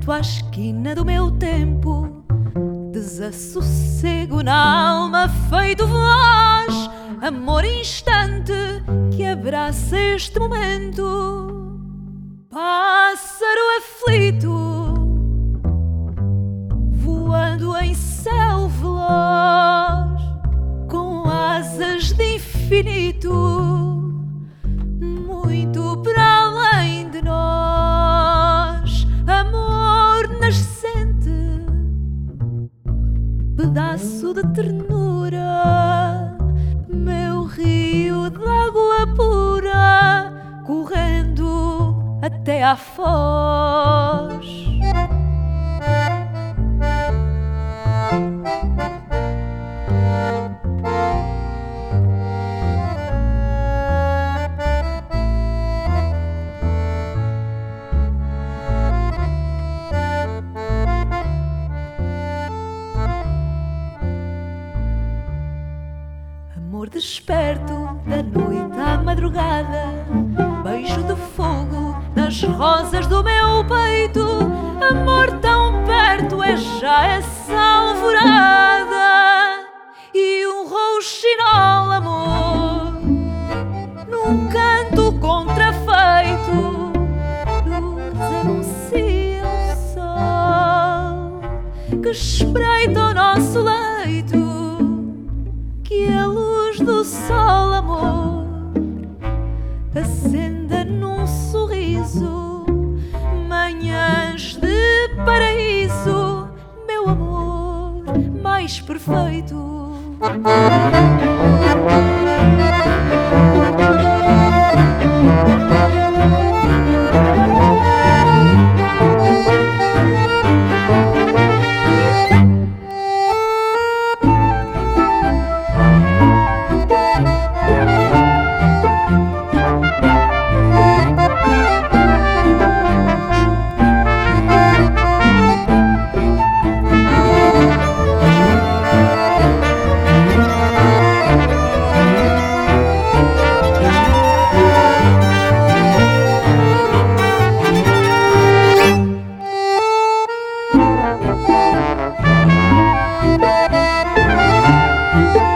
sento à esquina do meu tempo, desassossego na alma, feito voz, amor instante que abraça este momento. Pássaro aflito, pedaço de ternura, meu rio de água pura, correndo até à foz. Amor desperto da noite à madrugada, beijo de fogo nas rosas do meu peito. Amor tão perto é já essa alvorada acenda num sorriso, manhãs de paraíso, meu amor mais perfeito.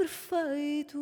perfeito.